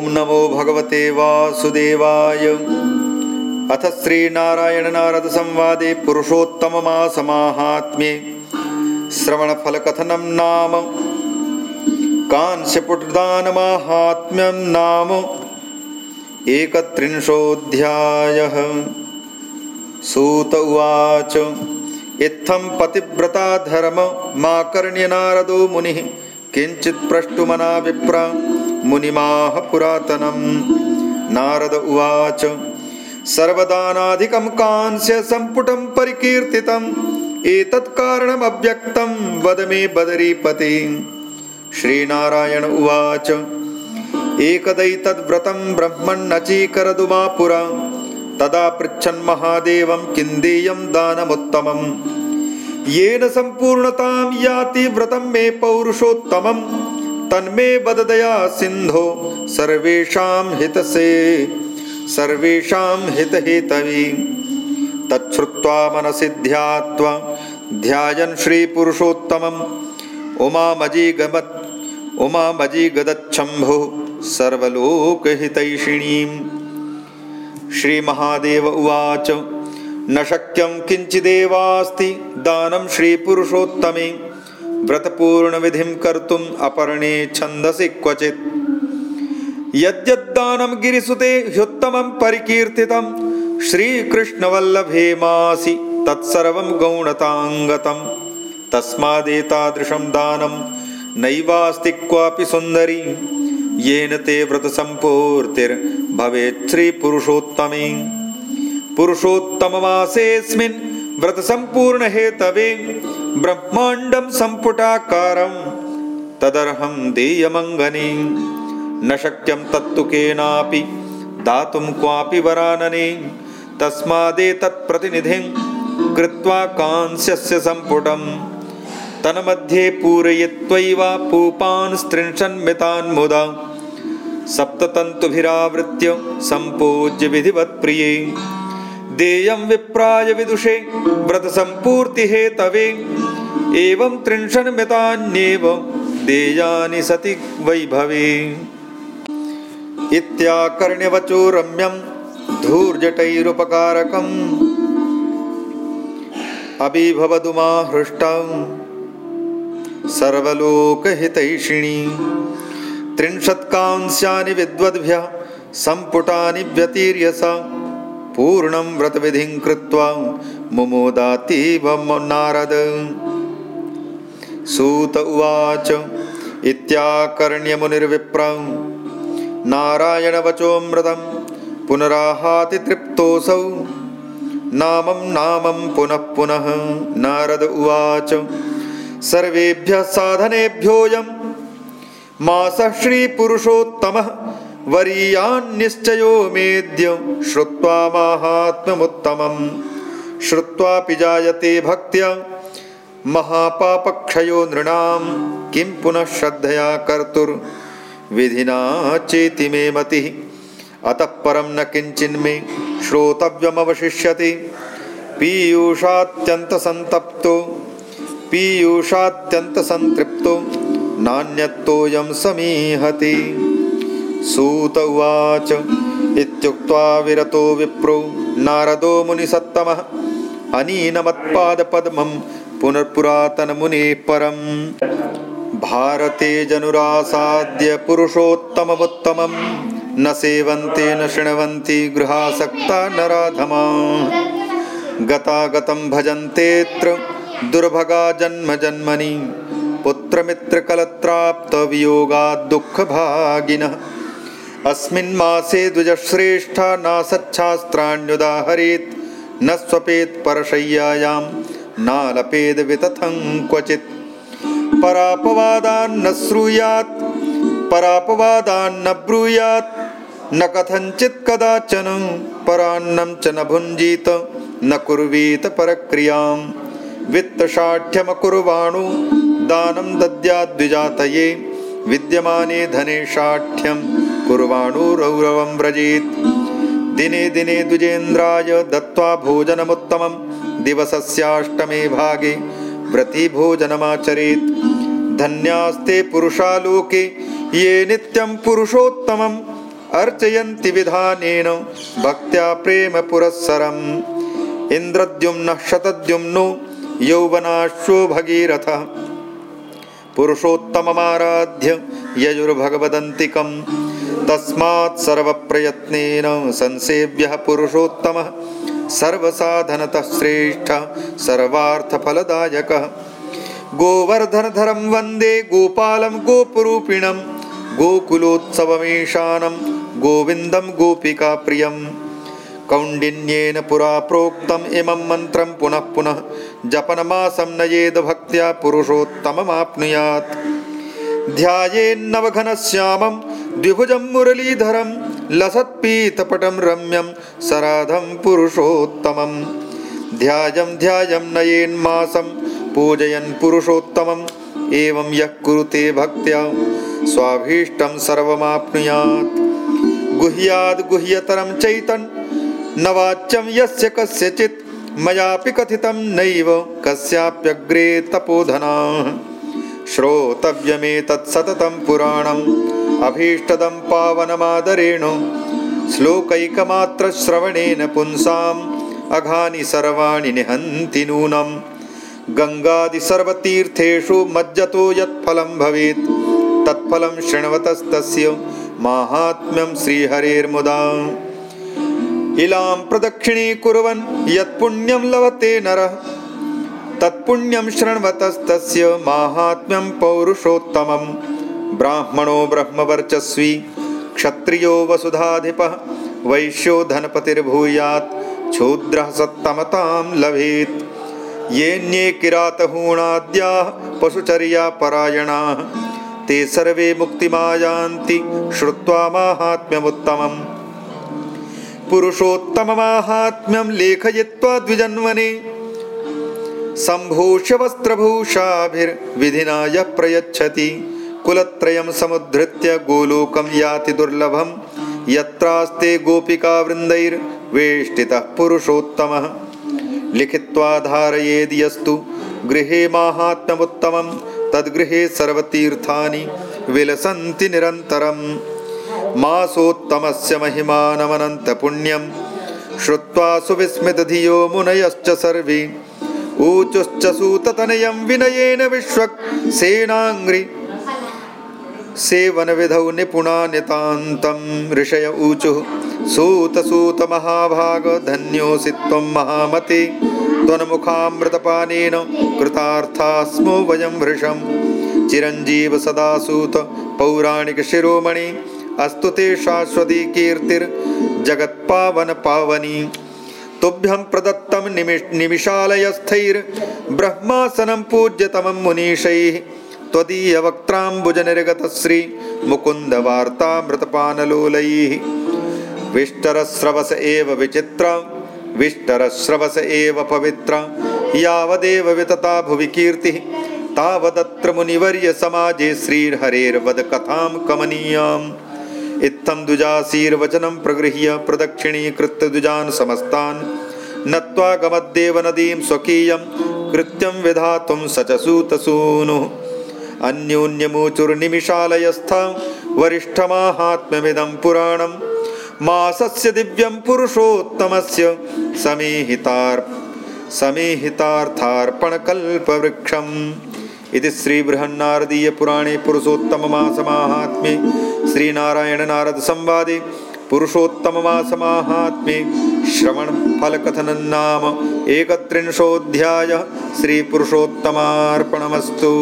ॐ नमो भगवते वासुदेवाय। अथ श्रीनारायणनारदसंवादे पुरुषोत्तममासमाहात्म्ये श्रवणफलकथनं नाम कांस्यपुटदानमाहात्म्यं नाम एकत्रिंशोऽध्यायः। सूत उवाच इत्थं पतिव्रता धर्ममाकर्ण्यनारदो मुनिः किञ्चित् प्रष्टुमना विप्रा मुनिमाह पुरातनं नारद उवाच सर्वदानाधिकं कांस्य सम्पुटं परिकीर्तितम्। एतत् कारणमव्यक्तं वद मे बदरीपते। श्रीनारायण उवाच एकदैतद्व्रतं ब्रह्मन्नचीकरदुमा पुरा। तदा पृच्छन्महादेवं किं देयं दानमुत्तमम्। येन सम्पूर्णतां याति व्रतं मे पौरुषोत्तमं तन्मे वददया सिन्धो सर्वेषां हितसे। सर्वेषां हितहेतवी। तच्छ्रुत्वा मनसि ध्यात्वा ध्यायन् श्रीपुरुषोत्तमम्। उमामजीगमत् उमामजीगदच्छम्भो सर्वलोकहितैषिणीम्। श्रीमहादेव उवाच न शक्यं किञ्चिदेवास्ति दानं श्रीपुरुषोत्तमे व्रतपूर्णविधिं कर्तुम् अपर्णे छन्दसि क्वचित्। यद्यद्दानं गिरिसुते ह्युत्तमं परिकीर्तितं। श्रीकृष्णवल्लभे मासि तत्सर्वं गौणताङ्गतं। तस्मादेतादृशं दानं नैवास्ति क्वापि सुन्दरी। येन ते व्रतसम्पूर्तिर्भवेत् श्रीपुरुषोत्तमे। पुरुषोत्तममासेऽस्मिन् व्रतसम्पूर्णहेतवे ब्रह्माण्डं सम्पुटाकारं तदर्हं देयमङ्गने। न शक्यं तत्तु केनापि दातुं क्वापि वरानने। तस्मादेतत्प्रतिनिधिं कृत्वा कांस्यस्य सम्पुटम् तन्मध्ये पूरयित्वैव पूपान्स्त्रिंशन्मितान् मुदा सप्ततन्तुभिरावृत्य सम्पूज्य विधिवत्प्रिये देयं विप्राय विदुषे व्रतसम्पूर्तिहेतवे एवं त्रिंशन्मितान्येव देयानि सति वैभवे। इत्याकर्ण्यवचो रम्यं धूर्जटैरुपकारकम् अभिभवदुमाहृष्टम् सर्वलोकहितैषिणी। त्रिंशत्कांस्यानि विद्वद्भ्यः सम्पुटानि व्यतीर्य स पूर्णं व्रतविधिं कृत्वा मुमोदातीव नारद। सूत उवाच इत्याकर्ण्यमुनिर्विप्र नारायणवचोऽमृतं पुनराहाति तृप्तोऽसौ। नामं नामं पुनः पुनः नारद उवाच सर्वेभ्यः साधनेभ्योऽयं मासः श्रीपुरुषोत्तमः वरीयान्निश्चयो मेद्य श्रुत्वा माहात्म्यमुत्तमं श्रुत्वापि जायते भक्त्या। महापापक्षयो नृणां। किं पुनः श्रद्धया कर्तुर्विधिना चेति मे मतिः। अतः परं न किञ्चिन्मे श्रोतव्यमवशिष्यति। पीयूषात्यन्तसन्तप्तो। पीयूषात्यन्तसन्तृप्तो नान्यत्तोऽयं समीहति सूत उवाच इत्युक्त्वा विरतो विप्रो नारदो मुनिसत्तमः। अनीनमत्पादपद्मं पुनर्पुरातनमुनेः परम्। भारते जनुरासाद्य पुरुषोत्तममुत्तमं न सेवन्ते न शृण्वन्ति गृहासक्ता नराधमा गतागतं भजन्तेऽत्र दुर्भगा जन्म जन्मनि पुत्रमित्रकलत्राप्तवियोगाद्दुःखभागिनः अस्मिन् मासे द्विजश्रेष्ठा नासच्छास्त्राण्युदाहरेत् न स्वपेत् परशय्यायां नालपेद्वितथं क्वचित्। परापवादान्न श्रूयात् परापवादान्न ब्रूयात् न कथञ्चित् कदाचन परान्नं च न भुञ्जीत न कुर्वीत परक्रियां वित्तशाठ्यमकुर्वाणो दानं दद्याद्विजातये विद्यमाने धने शाठ्यं कुर्वाणोरौरवं व्रजेत्। दिने दिने द्विजेन्द्राय दत्त्वा भोजनमुत्तमं। दिवसस्याष्टमे भागे व्रतिभोजनमाचरेत्। धन्यास्ते पुरुषालोके ये नित्यं पुरुषोत्तमं अर्चयन्ति विधानेन भक्त्या प्रेमपुरःसरम्। इन्द्रद्युम्नः शतद्युम्नो यौवनाश्वो भगीरथः पुरुषोत्तममाराध्य यजुर्भगवदन्तिकं तस्मात् सर्वप्रयत्नेन संसेव्यः पुरुषोत्तमः सर्वसाधनतः श्रेष्ठः सर्वार्थफलदायकः। गोवर्धनधरं वन्दे गोपालं गोपुरूपिणं गोकुलोत्सवमेषानं गोविन्दं गोपिकाप्रियम्। कौण्डिन्येन पुरा प्रोक्तम् इमं मन्त्रं पुनः पुनः जपनमासं नयेद भक्त्या पुरुषोत्तममाप्नुयात्। ध्यायेन्नवघनश्यामं द्विभुजं मुरलीधरं लसत्पीतपटं रम्यं सराधं पुरुषोत्तमं ध्यायं ध्यायं नयेन्मासं पूजयन् पुरुषोत्तमम्। एवं यः कुरुते भक्त्या स्वाभीष्टं सर्वमाप्नुयात्। गुह्याद् गुह्यतरं चैतन् न वाच्यं यस्य कस्यचित् मयापि कथितं नैव कस्याप्यग्रे तपोधना। श्रोतव्यमेतत् सततं पुराणम् अभीष्टदं पावनमादरेण श्लोकैकमात्रश्रवणेन पुंसाम् अघानि सर्वाणि निहन्ति नूनं। गङ्गादिसर्वतीर्थेषु मज्जतो यत्फलं भवेत् तत्फलं शृण्वतस्तस्य माहात्म्यं श्रीहरेर्मुदा। इलां प्रदक्षिणीकुर्वन् यत्पुण्यं लभते नरः तत्पुण्यं शृण्वतस्तस्य माहात्म्यं पौरुषोत्तमं ब्राह्मणो ब्रह्मवर्चस्वी क्षत्रियो वसुधाधिपः वैश्यो धनपतिर्भूयात् क्षूद्रः सत्तमतां लभेत्। येऽन्ये किरातहूणाद्याः पशुचर्यापरायणाः ते सर्वे मुक्तिमायान्ति श्रुत्वा माहात्म्यमुत्तमम्। पुरुषोत्तममाहात्म्यं लेखयित्वा द्विजन्वने सम्भूष्यवस्त्रभूषाभिर्विधिना यः प्रयच्छति कुलत्रयं समुद्धृत्य गोलोकं याति दुर्लभं यत्रास्ते गोपिकावृन्दैर्वेष्टितः पुरुषोत्तमः। लिखित्वा धारयेद् यस्तु गृहे माहात्म्यमुत्तमं तद्गृहे सर्वतीर्थानि विलसन्ति निरन्तरम् मासोत्तमस्य महिमानमनन्तपुण्यं श्रुत्वा सुविस्मितधियो मुनयश्च सर्वे। ऊचुश्च सूततनयं विनयेन विश्वक्सेनाङ्घ्रि सेवनविधौ निपुणा नितान्तं ऋषय ऊचुः। सूतसूतमहाभागधन्योऽसि त्वं महामते। त्वन्मुखामृतपानेन कृतार्था स्मो वयं वृषं चिरञ्जीव सदा सूत पौराणिकशिरोमणि अस्तु ते शाश्वती कीर्तिर्जगत्पावनपावनी तुभ्यं प्रदत्तं निमिष निमिषालयस्थैर्ब्रह्मासनं पूज्यतमं मुनीशैः त्वदीयवक्त्राम्बुजनिर्गतश्रीमुकुन्दवार्तामृतपानलोलैः विष्टरस्रवस एव विचित्र विष्टरस्रवस एव पवित्र। यावदेव वितता भुवि कीर्तिः। तावदत्र मुनिवर्यसमाजे श्रीर्हरेर्वदकथां कमनीयाम्। इत्थं द्विजासीर्वचनं प्रगृह्य प्रदक्षिणीकृत्य द्विजान् समस्तान्। नत्वा गमद्देव नदीं स्वकीयं कृत्यं विधातुं स च सूतसूनुः अन्योन्यमूचुर्निमिषालयस्थ वरिष्ठमाहात्म्यमिदं पुराणं मासस्य दिव्यं पुरुषोत्तमस्य समीहितार् समीहितार्थार्पणकल्पवृक्षम्। इति श्रीबृहन्नारदीयपुराणे पुरुषोत्तममासमाहात्म्ये श्रीनारायणनारदसंवादे पुरुषोत्तममासमाहात्म्ये श्रवणफलकथनं नाम एकत्रिंशोऽध्यायः श्रीपुरुषोत्तमार्पणमस्तु